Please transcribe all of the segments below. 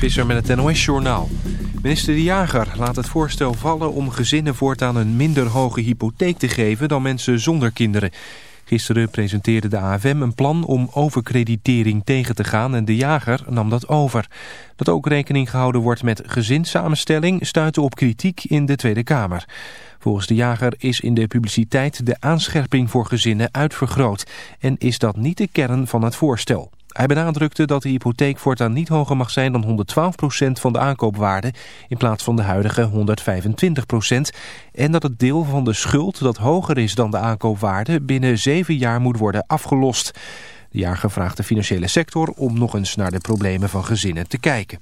Visser met het NOS-journaal. Minister De Jager laat het voorstel vallen om gezinnen voortaan een minder hoge hypotheek te geven dan mensen zonder kinderen. Gisteren presenteerde de AFM een plan om overkreditering tegen te gaan en De Jager nam dat over. Dat ook rekening gehouden wordt met gezinssamenstelling stuitte op kritiek in de Tweede Kamer. Volgens De Jager is in de publiciteit de aanscherping voor gezinnen uitvergroot en is dat niet de kern van het voorstel. Hij benadrukte dat de hypotheek voortaan niet hoger mag zijn dan 112% van de aankoopwaarde in plaats van de huidige 125% en dat het deel van de schuld dat hoger is dan de aankoopwaarde binnen zeven jaar moet worden afgelost. De jager vraagt de financiële sector om nog eens naar de problemen van gezinnen te kijken.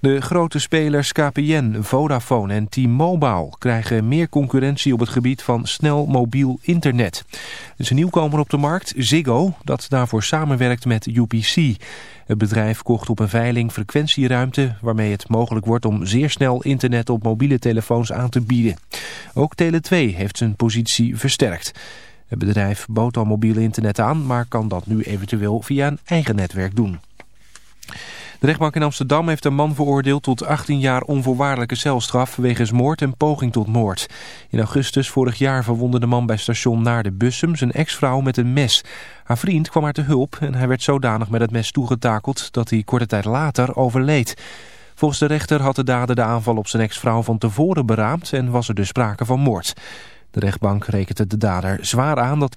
De grote spelers KPN, Vodafone en T-Mobile krijgen meer concurrentie op het gebied van snel mobiel internet. Er is een nieuwkomer op de markt, Ziggo, dat daarvoor samenwerkt met UPC. Het bedrijf kocht op een veiling frequentieruimte waarmee het mogelijk wordt om zeer snel internet op mobiele telefoons aan te bieden. Ook Tele2 heeft zijn positie versterkt. Het bedrijf bood al mobiel internet aan, maar kan dat nu eventueel via een eigen netwerk doen. De rechtbank in Amsterdam heeft een man veroordeeld tot 18 jaar onvoorwaardelijke celstraf wegens moord en poging tot moord. In augustus vorig jaar verwonde de man bij station Naar de Bussum zijn ex-vrouw met een mes. Haar vriend kwam haar te hulp en hij werd zodanig met het mes toegetakeld dat hij korte tijd later overleed. Volgens de rechter had de dader de aanval op zijn ex-vrouw van tevoren beraamd en was er dus sprake van moord. De rechtbank rekende de dader zwaar aan dat...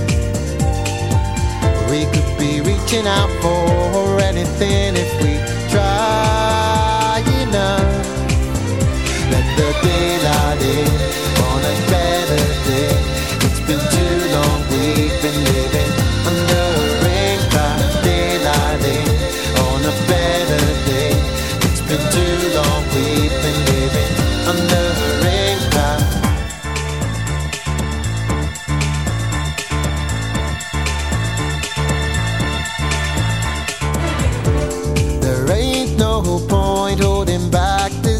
Reaching out for anything if we try enough. Let the daylight in on a better day.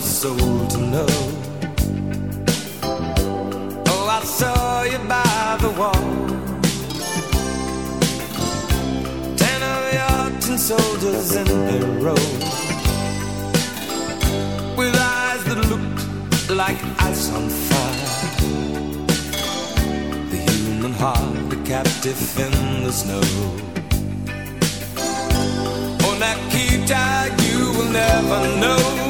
A soul to know. Oh, I saw you by the wall. Ten of your tin soldiers in a row With eyes that looked like ice on fire The human heart a captive in the snow Oh, Nikita, you will never know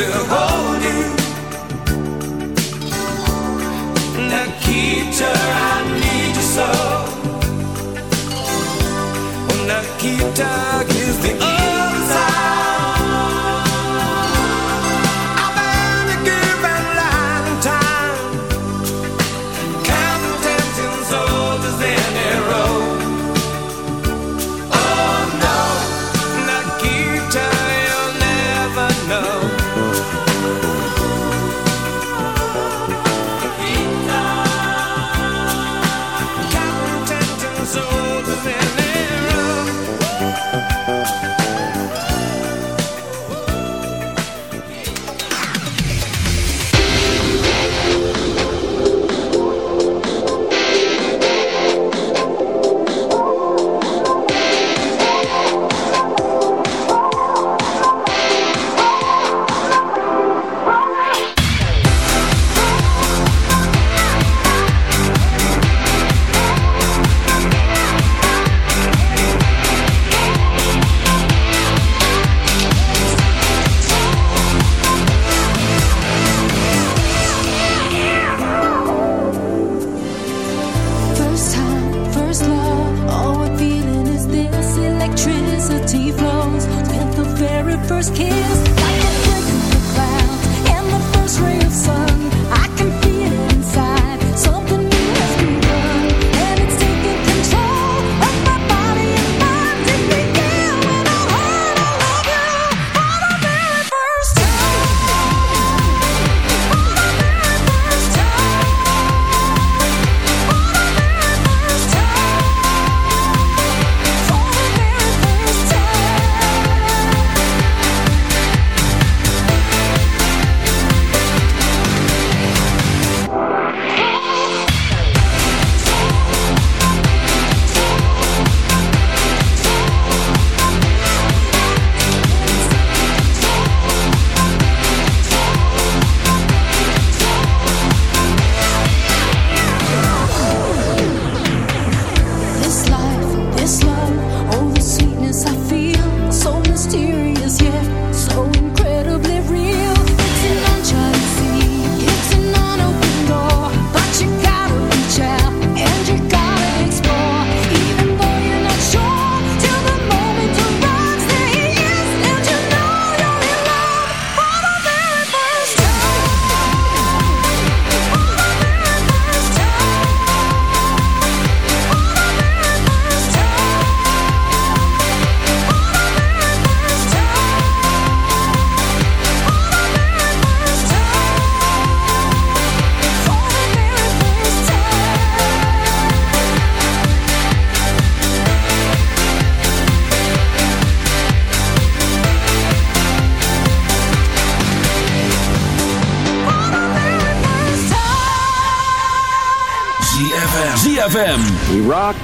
to hold you. Nikita, I need you so. Oh, Nikita, is the other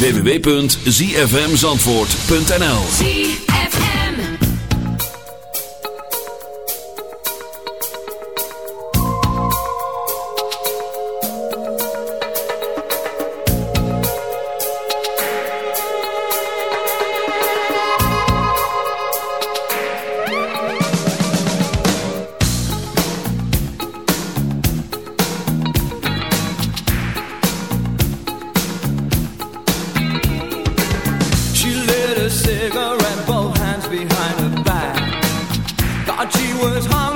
www.zfmzandvoort.nl a cigarette, both hands behind her back. Thought she was hungry.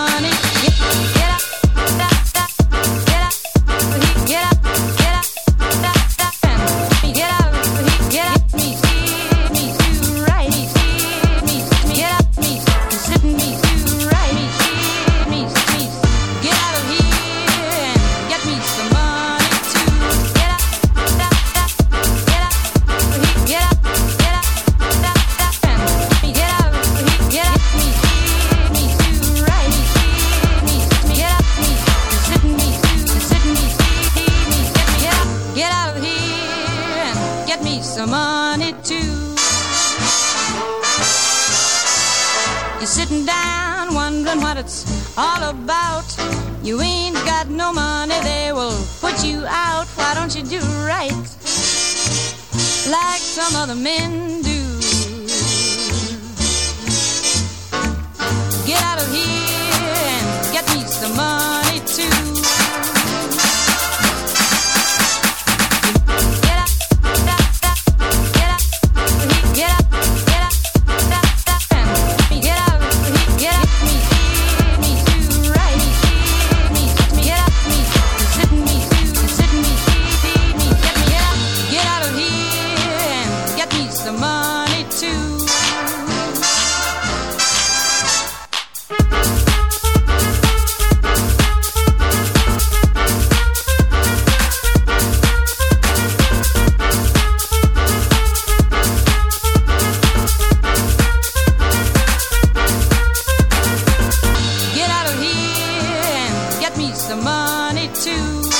too.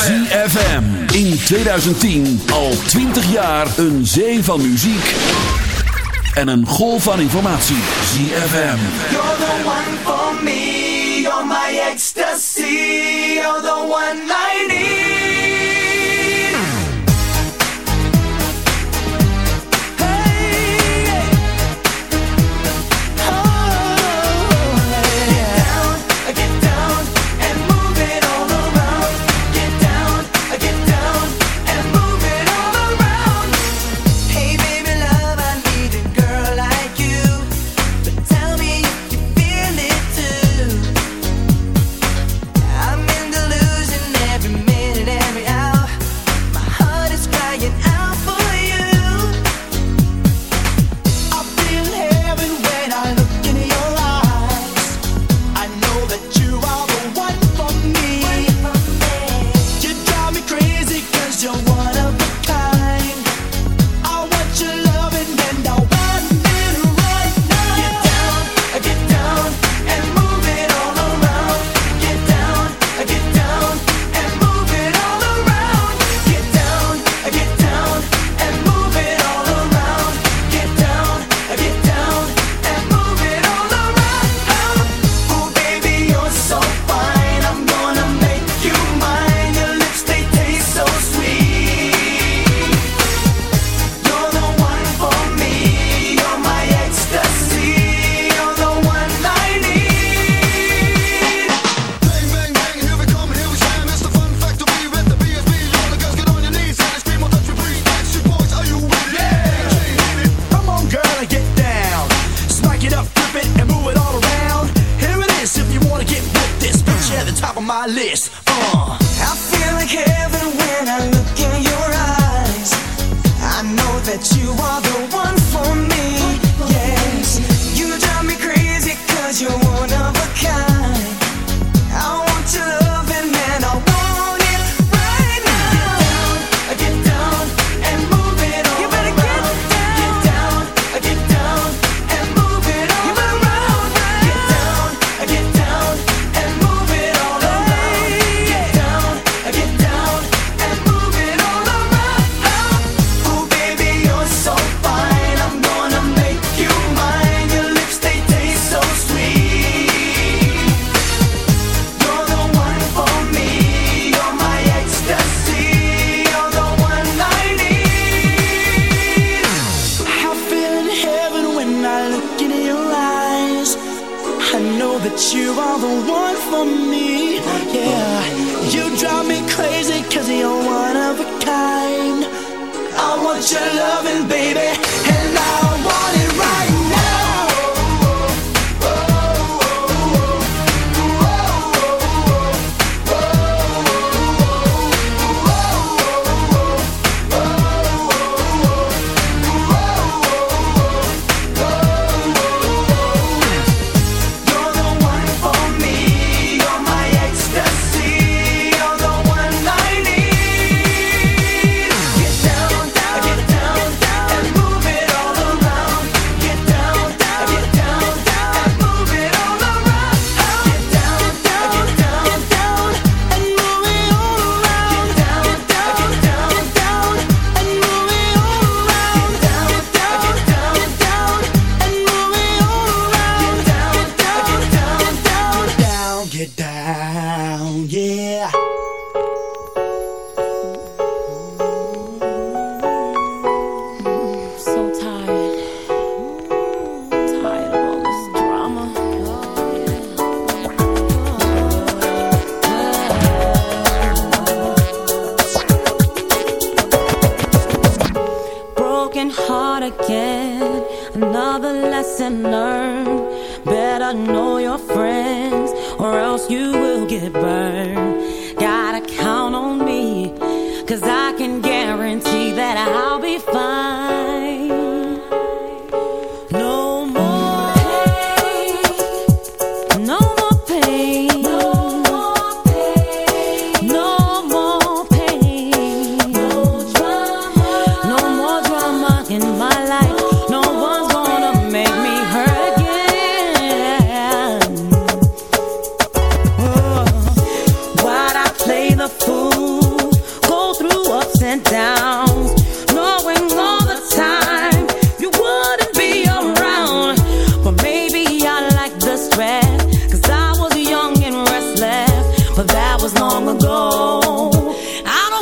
ZFM. In 2010 al 20 jaar een zee van muziek en een golf van informatie. ZFM. You're the one for me, you're my ecstasy, you're the one I need.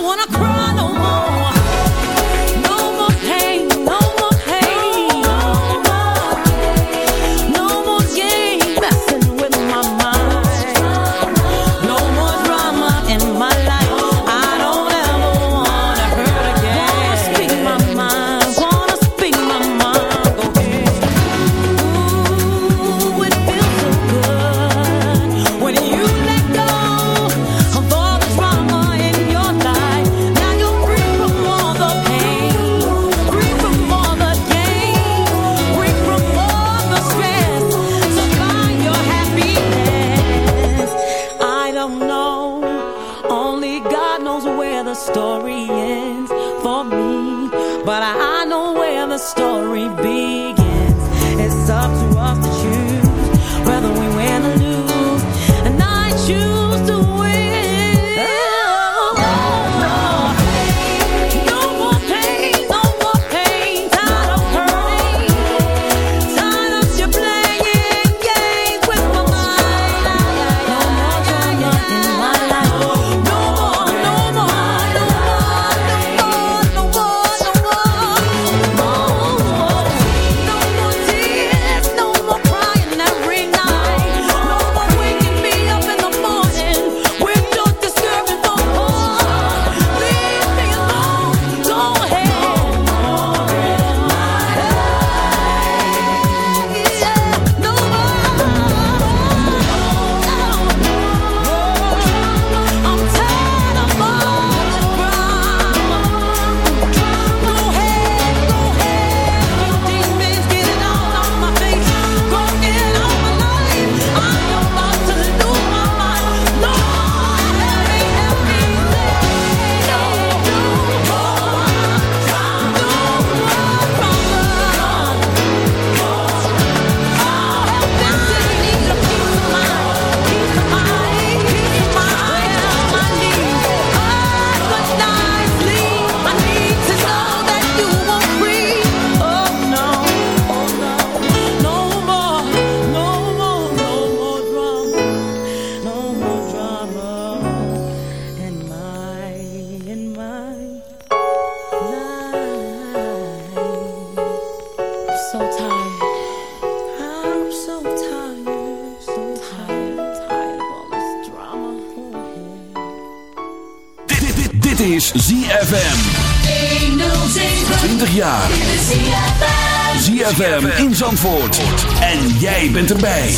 wanna cry. En jij bent erbij.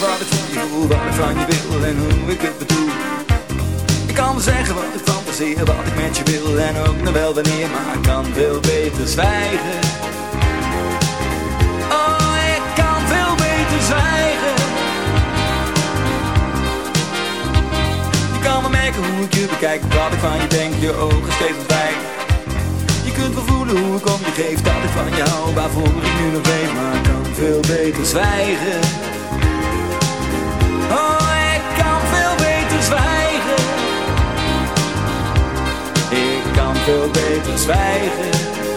Wat ik van je voel, wat ik van je wil en hoe ik het bedoel. Ik kan zeggen wat ik fantaseer, wat ik met je wil en ook nog wel wanneer, maar ik kan veel beter zwijgen. Oh, ik kan veel beter zwijgen. Je kan wel merken hoe ik je bekijk, wat ik van je denk, je ogen steeds ontwijken. Je kunt wel voelen hoe ik om je geef, dat ik van je hou, waarvoor ik nu nog weet, maar ik kan veel beter zwijgen. Zwijgen. Ik kan veel beter zwijgen.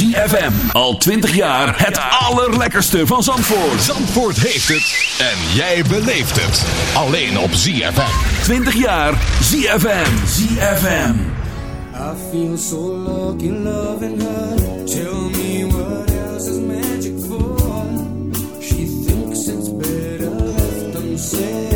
ZFM. Al 20 jaar het allerlekkerste van Zandvoort. Zandvoort heeft het. En jij beleeft het. Alleen op ZFM. 20 jaar ZFM. ZFM. I feel so lucky loving her. Tell me what else is magic for. She thinks it's better than unsaid.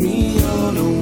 me on a